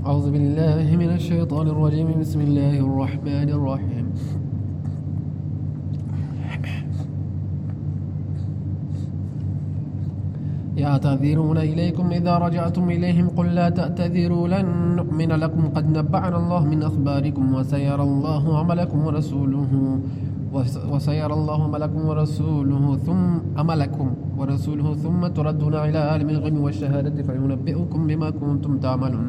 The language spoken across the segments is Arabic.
أعوذ بالله من الشيطان الرجيم. بسم الله الرحمن الرحيم. يعتذرون إليكم إذا رجعتم إليهم قل لا تعتذروا لن نؤمن لكم. قد نبعنا الله من أخباركم وسيرى الله عملكم ورسوله وسيرى الله عملكم ورسوله ثم عملكم ورسوله ثم تردون إلى عالم الغيب والشهادة فينبئكم بما كنتم تعملون.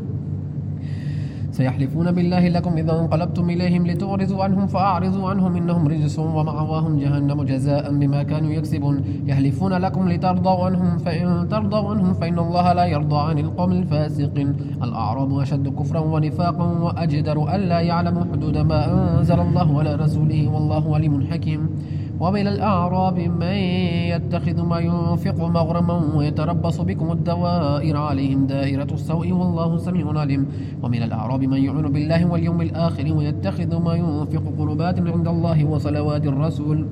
سيحلفون بالله لكم إذا انقلبتم إليهم لتعرضوا عنهم فأعرضوا عنهم إنهم رجس ومأواهم جهنم جزاء بما كانوا يكسبون. يحلفون لكم لترضوا عنهم فإن ترضوا عنهم فإن الله لا يرضى عن القوم الفاسقين. الأعراب أشد كفرا ونفاقا وأجدر ألا يعلموا حدود ما أنزل الله على رسوله والله عليم حكيم. ومن الأعراب من يتخذ ما ينفق مغرما ويتربص بكم الدوائر عليهم دائرة السوء والله سميع عليم. ومن الأعراب من يؤمن بالله واليوم الآخر ويتخذ ما ينفق قربات عند الله وصلوات الرسول.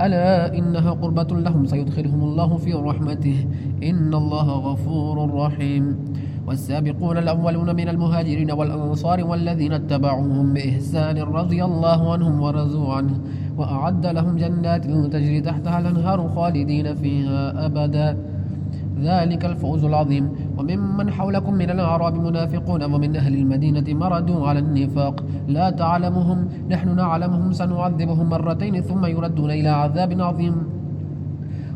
ألا إنها قربة لهم سيدخلهم الله في رحمته. إن الله غفور رحيم. والسابقون الأولون من المهاجرين والأنصار والذين اتبعوهم بإحسان رضي الله عنهم ورضوا عنه وأعد لهم جنات تجري تحتها الأنهار خالدين فيها أبدا. ذلك الفوز العظيم. وممن حولكم من الأعراب منافقون ومن أهل المدينة مردوا على النفاق. لا تعلمهم نحن نعلمهم سنعذبهم مرتين ثم يردون إلى عذاب عظيم.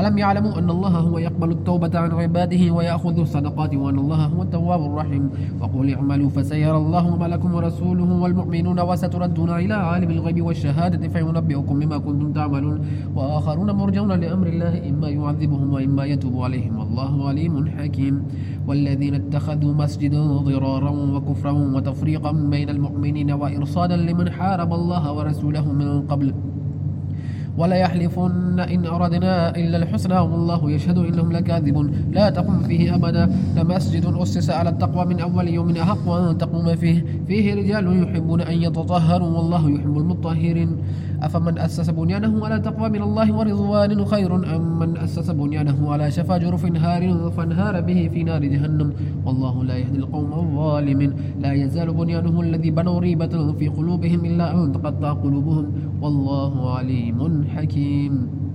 ألم يعلموا أن الله هو يقبل التوبة عن عباده ويأخذ الصدقات وأن الله هو التواب الرحيم؟ وقل اعملوا فسيرى الله ما لكم ورسوله والمؤمنون وستردون إلى عالم الغيب والشهادة فينبئكم بما كنتم تعملون. وآخرون مرجون لأمر الله إما يعذبهم وإما يتوب عليهم. والله عليم حكيم. والذين اتخذوا مسجدا ضرارا وكفرا وتفريقا بين المؤمنين وإرصادا لمن حارب الله ورسوله من قبل ولا يحلفن إن أردنا إلا الحسنى والله يشهد إنهم لكاذبون. لا تقم فيه أبدا. لمسجد أسس على التقوى من أول يوم أحق أن تقوم فيه. فيه رجال يحبون أن يتطهروا والله يحب المطهرين. أفمن أسس بنيانه على تقوى من الله ورضوان خير أم من أسس بنيانه على شفا جرف نهار فانهار به في نار جهنم؟ والله لا يهدي القوم الظالمين. لا يزال بنيانه الذي بنوا ريبة في قلوبهم إلا أن تقطع قلوبهم. والله عليم حكيم.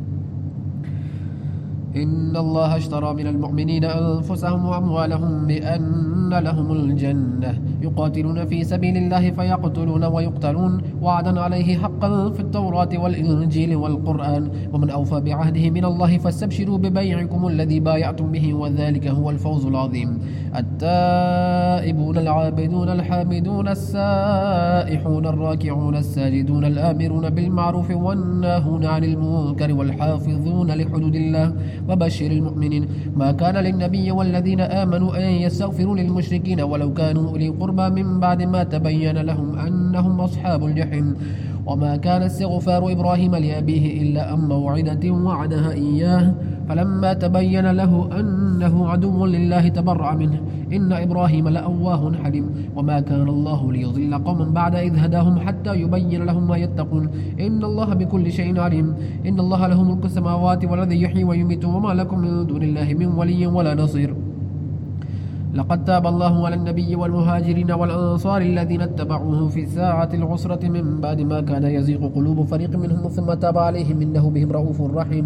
إن الله اشترى من المؤمنين أنفسهم وأموالهم بأن لهم الجنة. يقاتلون في سبيل الله فيقتلون ويقتلون. وعدا عليه حقا في التوراة والإنجيل والقرآن. ومن أوفى بعهده من الله فاستبشروا ببيعكم الذي بايعتم به وذلك هو الفوز العظيم. التائبون العابدون الحامدون السائحون الراكعون الساجدون الآمرون بالمعروف والناهون عن المنكر والحافظون لحدود الله. وبشر المؤمنين. ما كان للنبي والذين آمنوا أن يستغفروا للمشركين ولو كانوا أولي قربى من بعد ما تبين لهم أنهم أصحاب الجحيم. وما كان استغفار إبراهيم لأبيه إلا أن موعدة وعدها إياه. فلما تبين له أنه عدو لله تبرع منه. إن إبراهيم لأواه حليم. وما كان الله ليضل قوما بعد إذ هداهم حتى يبين لهم ما يتقون. إن الله بكل شيء عليم. إن الله له ملك السماوات والذي يحيي ويميت. وما لكم من دون الله من ولي ولا نصير. لقد تاب الله على النبي والمهاجرين والأنصار الذين اتبعوه في ساعة العسرة من بعد ما كان يزيغ قلوب فريق منهم ثم تاب عليهم إنه بهم رؤوف رحيم.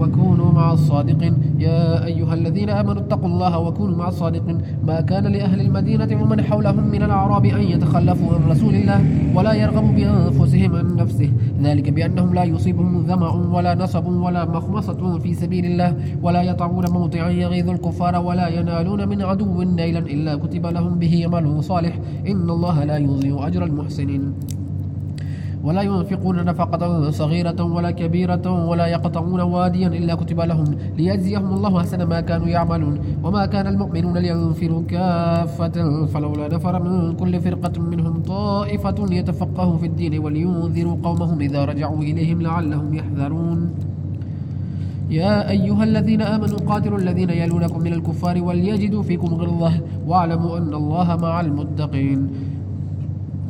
وكونوا مع الصادقين يا أيها الذين آمنوا اتقوا الله وكونوا مع الصادقين ما كان لأهل المدينة ومن حولهم من الأعراب أن يتخلفوا عن رسول الله ولا يرغبوا بأنفسهم عن نفسه. ذلك بأنهم لا يصيبهم ظمأ ولا نصب ولا مخمصة في سبيل الله ولا يطعون موطعا يغيظ الكفار ولا ينالون من عدو نيلا إلا كتب لهم به عمل صالح. إن الله لا يضيع أجر المحسنين. ولا ينفقون نفقة صغيرة ولا كبيرة ولا يقطعون واديا إلا كتب لهم ليجزيهم الله أحسن ما كانوا يعملون وما كان المؤمنون لينفروا كافة فلولا نفر من كل فرقة منهم طائفة يتفقهوا في الدين ولينذروا قومهم إذا رجعوا إليهم لعلهم يحذرون. يا أيها الذين آمنوا قاتلوا الذين يلونكم من الكفار وليجدوا فيكم غلظة واعلموا أن الله مع المتقين.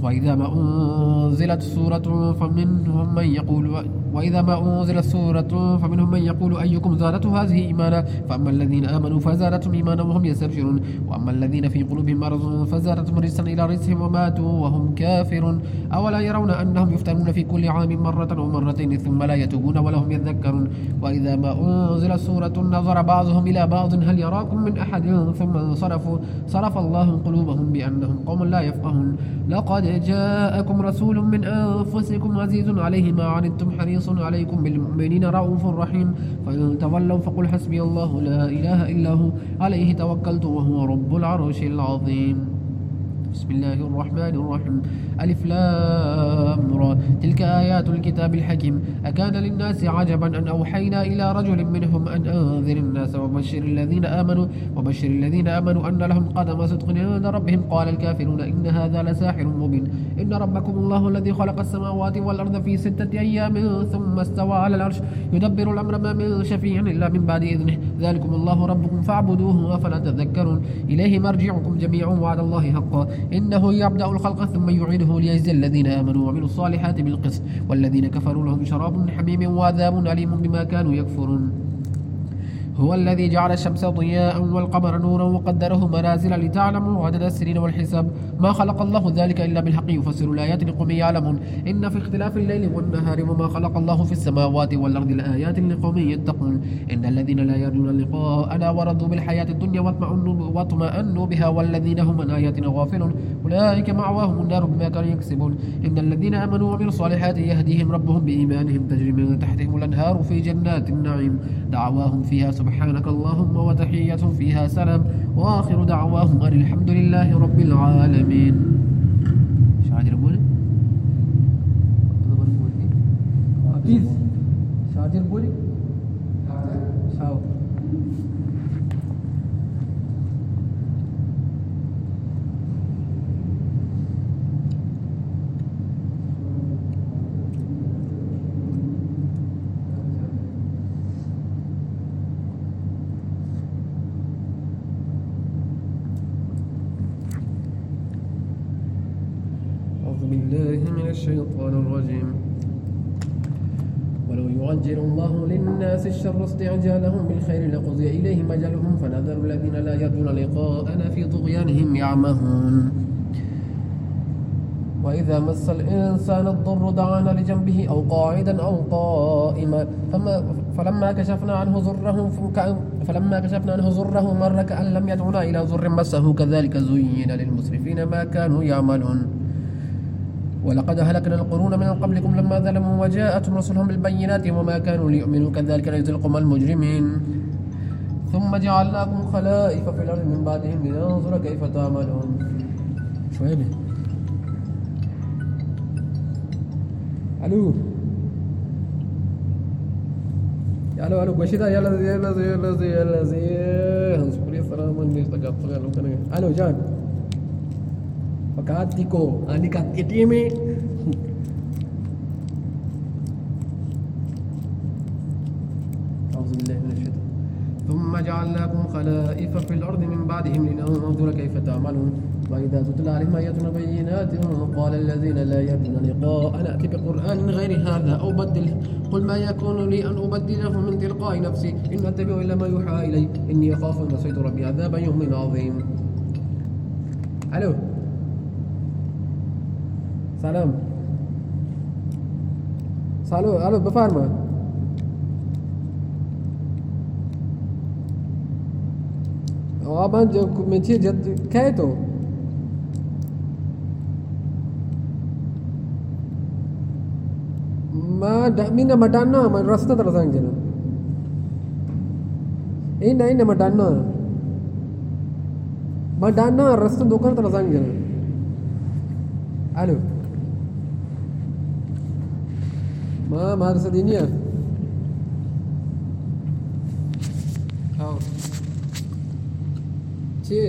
وإذا ما أنزلت سورة فمنهم من يقول وإذا ما أنزلت سورة فمنهم من يقول أيكم زادته هذه إيمانا فأما الذين آمنوا فزادتهم إيمانا وهم يستبشرون وأما الذين في قلوبهم مرض فزادتهم رجسا إلى رجسهم وماتوا وهم كافرون أولا يرون أنهم يفتنون في كل عام مرة أو مرتين ثم لا يتوبون ولا هم يذكرون وإذا ما أنزلت سورة نظر بعضهم إلى بعض هل يراكم من أحد ثم انصرفوا صرف الله قلوبهم بأنهم قوم لا يفقهون لقد جاءكم رسول من أنفسكم عزيز عليه ما عنتم حريص عليكم بالمؤمنين رؤوف رحيم. فإن تولوا فقل حسبي الله لا إله إلا هو. عليه توكلت وهو رب العرش العظيم. بسم الله الرحمن الرحيم. ألف لام را. تلك آيات الكتاب الحكيم. أكان للناس عجبا أن أوحينا إلى رجل منهم أن أنذر الناس وبشر الذين آمنوا وبشر الذين آمنوا أن لهم قدم صدق عند ربهم. قال الكافرون إن هذا لساحر مبين. إن ربكم الله الذي خلق السماوات والأرض في ستة أيام ثم استوى على العرش يدبر الأمر ما من شفيع إلا من بعد إذنه. ذلكم الله ربكم فاعبدوه أفلا تذكرون. إليه مرجعكم جميعا وعد الله حقا. إنه يبدأ الخلق ثم يعيده. ليجزي الذين آمنوا وعملوا الصالحات بالقسط والذين كفروا لهم شراب حميم وعذاب أليم بما كانوا يكفرون. هو الذي جعل الشمس ضياء والقمر نورا وقدره منازل لتعلموا عدد السنين والحساب. ما خلق الله ذلك إلا بالحق يفسر الآيات لقوم يعلمون. إن في اختلاف الليل والنهار وما خلق الله في السماوات والأرض لآيات لقوم يتقون. إن الذين لا يرجون لقاءنا ورضوا بالحياة الدنيا واطمأنوا بها والذين هم عن آياتنا غافلون. أولئك معواهم النار بما كانوا يكسبون. إن الذين آمنوا وعملوا الصالحات يهديهم ربهم بإيمانهم تجري من تحتهم الأنهار في جنات النعيم. دعواهم فيها سبحانه سبحانك اللهم وتحية فيها سلام وآخر دعواهم الحمد لله رب العالمين. الشيطان الرجيم. ولو يعجل الله للناس الشر استعجالهم بالخير لقضي إليهم أجلهم فنذر الذين لا يرجون لقاءنا في طغيانهم يعمهون. وإذا مس الإنسان الضر دعانا لجنبه أو قاعدا أو قائما فما فلما كشفنا عنه ضره فلما كشفنا عنه ضره مر كأن لم يدعنا إلى ضر مسه كذلك زين للمسرفين ما كانوا يعملون. ولقد أهلكنا القرون من قبلكم لما ظلموا وجاءتهم رسلهم بالبينات وما كانوا ليؤمنوا كذلك نجزي القوم المجرمين ثم جعلناكم خلائف في الأرض من بعدهم لننظر كيف تعملون شوية ألو ألو ألو بشيطة يلا زي يلا زي يلا زي يلا زي هنسبري سلام ألو جان Pagkatiko, ani kat itimi. أعوذ بالله من الشيطان ثم جعلناكم خلائف في الأرض من بعدهم لننظر كيف تعملون وإذا تتلى عليهم آياتنا بينات قال الذين لا يرجون لقاء نأتي بقرآن غير هذا أو بدله قل ما يكون لي أن أبدله من تلقاء نفسي إن أتبع إلا ما يوحى إلي إني أخاف أن عصيت ربي عذاب يوم عظيم ألو سلام سلام الو بفرما آقا من کمیتی جد که تو ما مینا ما دانا ما رسته در زنگینا این این ما دانا ما دانا رسته دوکر در زنگینا الو ma madrasah diniyah kau oh. cie